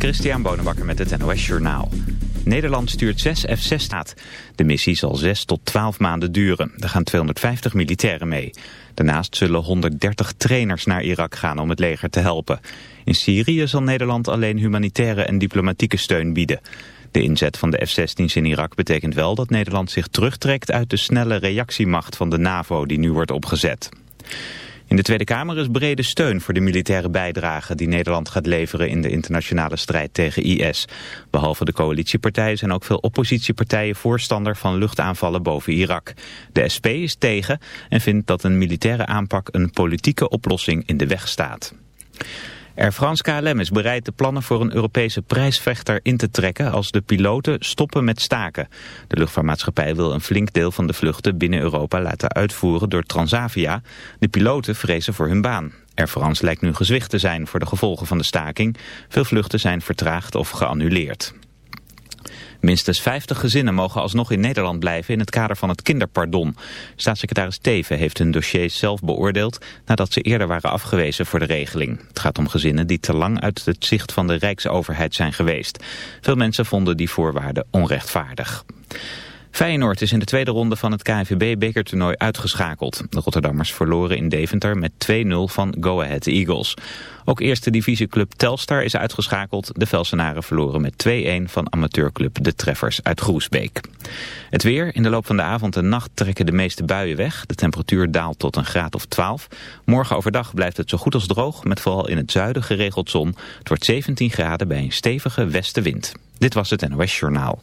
Christian Bonenbakker met het NOS Journaal. Nederland stuurt 6 F-16 staat. De missie zal 6 tot 12 maanden duren. Er gaan 250 militairen mee. Daarnaast zullen 130 trainers naar Irak gaan om het leger te helpen. In Syrië zal Nederland alleen humanitaire en diplomatieke steun bieden. De inzet van de F-16's in Irak betekent wel dat Nederland zich terugtrekt uit de snelle reactiemacht van de NAVO die nu wordt opgezet. In de Tweede Kamer is brede steun voor de militaire bijdrage die Nederland gaat leveren in de internationale strijd tegen IS. Behalve de coalitiepartijen zijn ook veel oppositiepartijen voorstander van luchtaanvallen boven Irak. De SP is tegen en vindt dat een militaire aanpak een politieke oplossing in de weg staat. Air France KLM is bereid de plannen voor een Europese prijsvechter in te trekken als de piloten stoppen met staken. De luchtvaartmaatschappij wil een flink deel van de vluchten binnen Europa laten uitvoeren door Transavia. De piloten vrezen voor hun baan. Air France lijkt nu gezwicht te zijn voor de gevolgen van de staking. Veel vluchten zijn vertraagd of geannuleerd. Minstens 50 gezinnen mogen alsnog in Nederland blijven in het kader van het kinderpardon. Staatssecretaris Teven heeft hun dossiers zelf beoordeeld nadat ze eerder waren afgewezen voor de regeling. Het gaat om gezinnen die te lang uit het zicht van de Rijksoverheid zijn geweest. Veel mensen vonden die voorwaarden onrechtvaardig. Feyenoord is in de tweede ronde van het KNVB-bekertoernooi uitgeschakeld. De Rotterdammers verloren in Deventer met 2-0 van Go Ahead Eagles. Ook eerste divisieclub Telstar is uitgeschakeld. De Velsenaren verloren met 2-1 van amateurclub De Treffers uit Groesbeek. Het weer. In de loop van de avond en nacht trekken de meeste buien weg. De temperatuur daalt tot een graad of 12. Morgen overdag blijft het zo goed als droog, met vooral in het zuiden geregeld zon. Het wordt 17 graden bij een stevige westenwind. Dit was het NOS Journaal.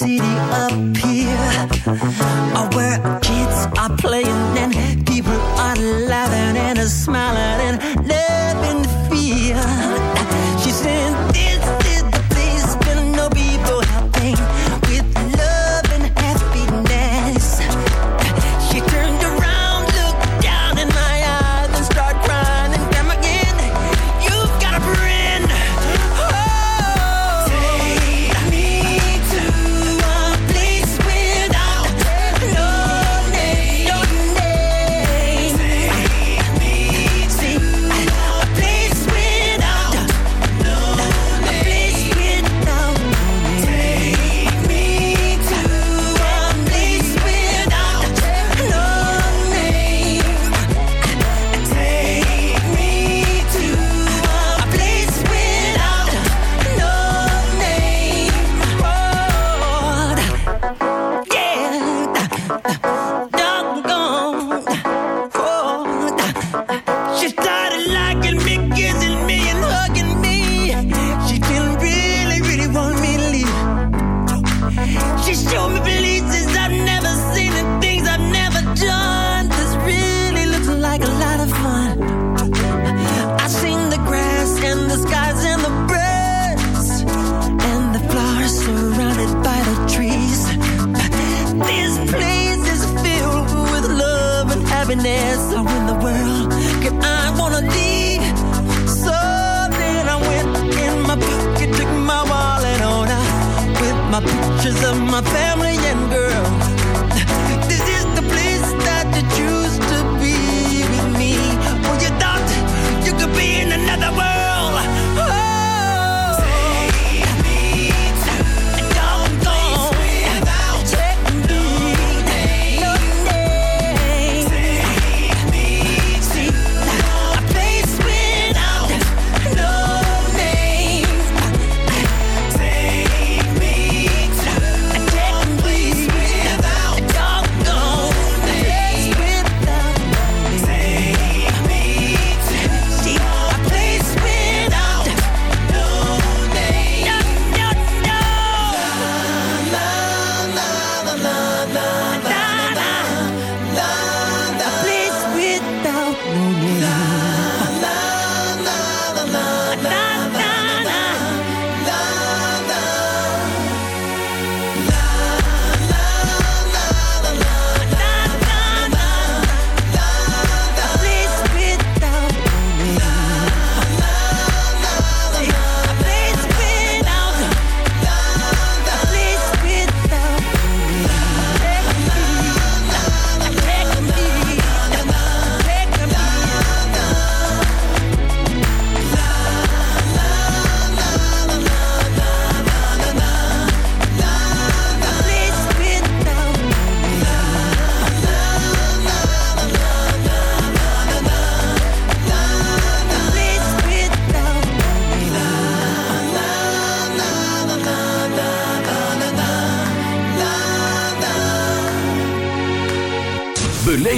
city up. This place is filled with love and happiness. So in the world can I wanna leave? So then I went in my pocket, took my wallet on out with my pictures of my family and girls.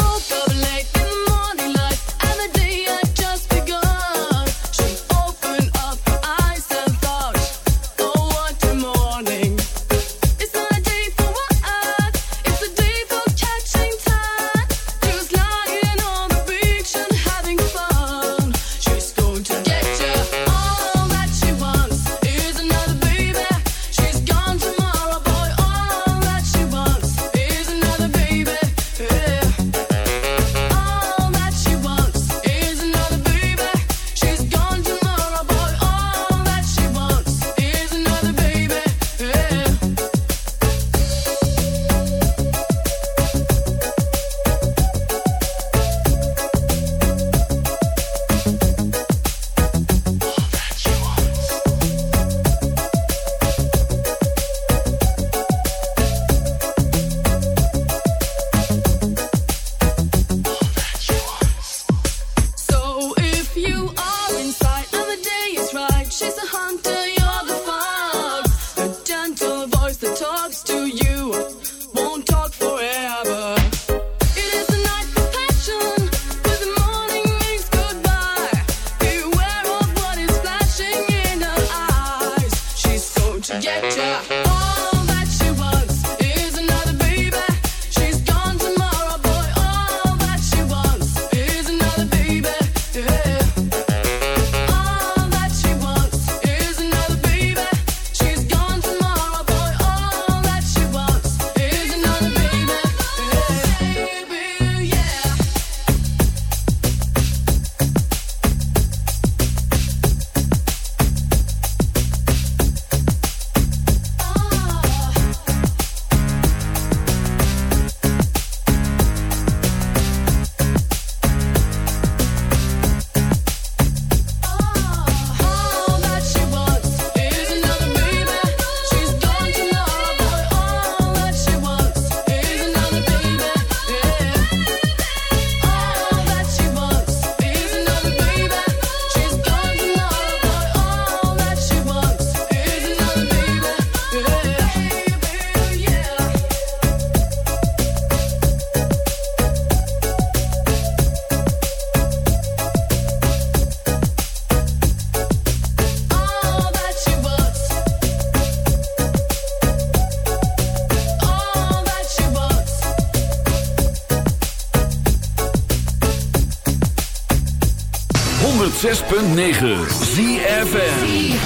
woke up late. 106.9 ZFN